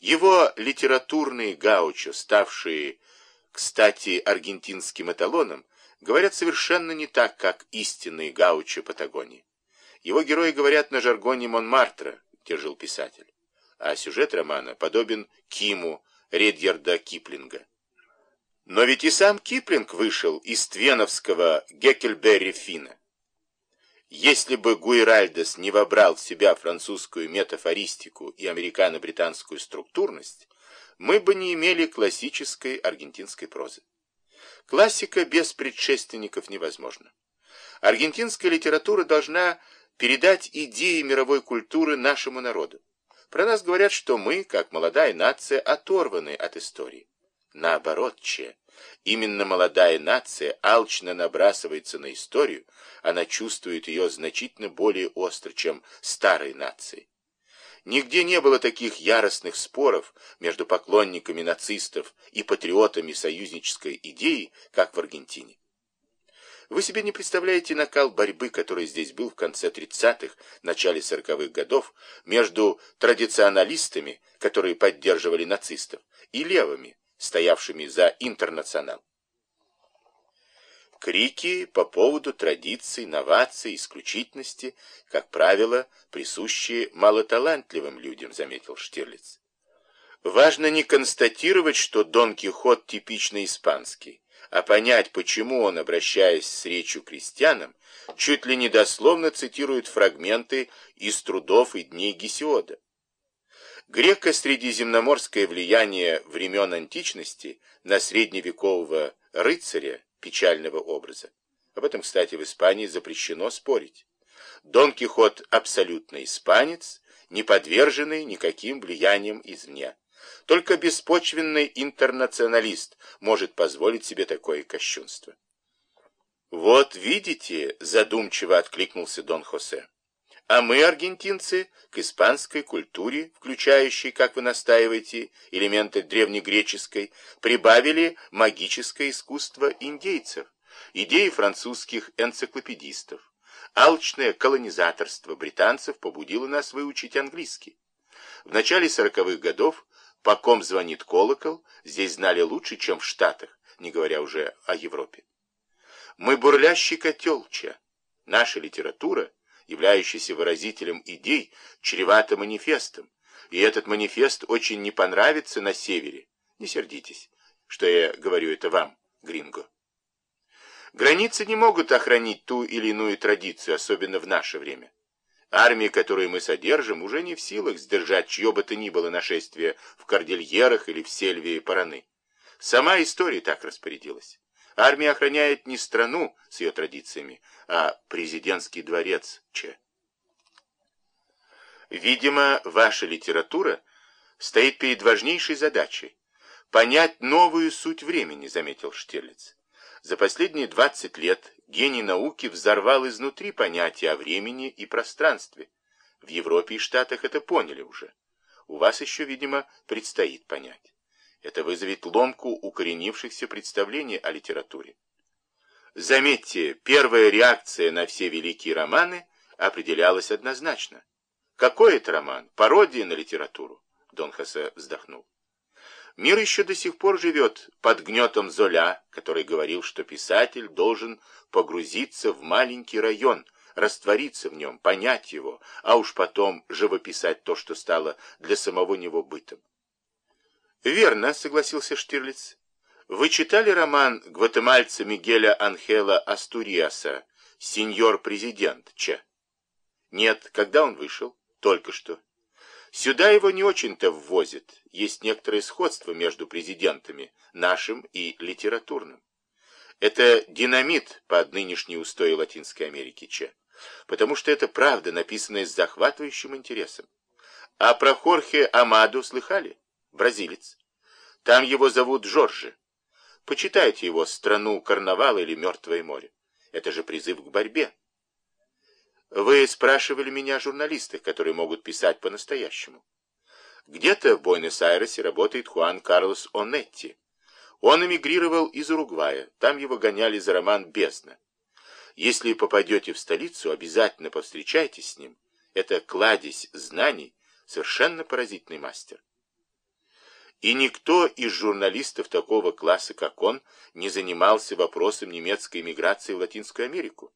Его литературные гаучо, ставшие, кстати, аргентинским эталоном, говорят совершенно не так, как истинные гаучо Патагонии. Его герои говорят на жаргоне Монмартра, где жил писатель, а сюжет романа подобен Киму Редьярда Киплинга. Но ведь и сам Киплинг вышел из твеновского Геккельберри Фина. Если бы Гуиральдес не вобрал в себя французскую метафористику и американо-британскую структурность, мы бы не имели классической аргентинской прозы. Классика без предшественников невозможна. Аргентинская литература должна передать идеи мировой культуры нашему народу. Про нас говорят, что мы, как молодая нация, оторваны от истории. Наоборот, че. Именно молодая нация алчно набрасывается на историю, она чувствует ее значительно более остро, чем старые нации. Нигде не было таких яростных споров между поклонниками нацистов и патриотами союзнической идеи, как в Аргентине. Вы себе не представляете накал борьбы, который здесь был в конце 30-х, начале 40-х годов, между традиционалистами, которые поддерживали нацистов, и левыми, стоявшими за интернационал. Крики по поводу традиций, новаций, исключительности, как правило, присущие малоталантливым людям, заметил Штирлиц. Важно не констатировать, что Дон Кихот типично испанский, а понять, почему он, обращаясь с речью крестьянам, чуть ли не дословно цитирует фрагменты из трудов и дней Гесиода. Греко-средиземноморское влияние времен античности на средневекового рыцаря печального образа. Об этом, кстати, в Испании запрещено спорить. Дон Кихот абсолютно испанец, не подверженный никаким влияниям извне. Только беспочвенный интернационалист может позволить себе такое кощунство. «Вот видите», — задумчиво откликнулся Дон Хосе. А мы, аргентинцы, к испанской культуре, включающей, как вы настаиваете, элементы древнегреческой, прибавили магическое искусство индейцев, идеи французских энциклопедистов. Алчное колонизаторство британцев побудило нас выучить английский. В начале сороковых годов по ком звонит колокол, здесь знали лучше, чем в Штатах, не говоря уже о Европе. Мы бурлящий котел, ча. Наша литература — являющийся выразителем идей, чревато манифестом. И этот манифест очень не понравится на севере. Не сердитесь, что я говорю это вам, Гринго. Границы не могут охранить ту или иную традицию, особенно в наше время. Армии, которые мы содержим, уже не в силах сдержать чье бы то ни было нашествие в Кордильерах или в Сельвии Параны. Сама история так распорядилась. Армия охраняет не страну с ее традициями, а президентский дворец Че. Видимо, ваша литература стоит перед важнейшей задачей – понять новую суть времени, заметил Штирлиц. За последние 20 лет гений науки взорвал изнутри понятие о времени и пространстве. В Европе и Штатах это поняли уже. У вас еще, видимо, предстоит понять. Это вызовет ломку укоренившихся представлений о литературе. Заметьте, первая реакция на все великие романы определялась однозначно. Какой это роман? Пародия на литературу? Дон Хосе вздохнул. Мир еще до сих пор живет под гнетом Золя, который говорил, что писатель должен погрузиться в маленький район, раствориться в нем, понять его, а уж потом живописать то, что стало для самого него бытом. «Верно», — согласился Штирлиц. «Вы читали роман гватемальца Мигеля Анхела Астуриаса «Сеньор-президент» Че?» «Нет. Когда он вышел?» «Только что». «Сюда его не очень-то ввозят. Есть некоторое сходство между президентами, нашим и литературным. Это динамит под нынешние устои Латинской Америки, Че. Потому что это правда, написанная с захватывающим интересом. А про Хорхе Амаду слыхали?» Бразилец. Там его зовут Жоржи. Почитайте его «Страну карнавала» или «Мертвое море». Это же призыв к борьбе. Вы спрашивали меня о журналистах, которые могут писать по-настоящему. Где-то в Буэнос-Айресе работает Хуан Карлос Онетти. Он эмигрировал из Уругвая, там его гоняли за роман «Бездна». Если попадете в столицу, обязательно повстречайтесь с ним. Это кладезь знаний, совершенно поразительный мастер. И никто из журналистов такого класса, как он, не занимался вопросом немецкой эмиграции в Латинскую Америку.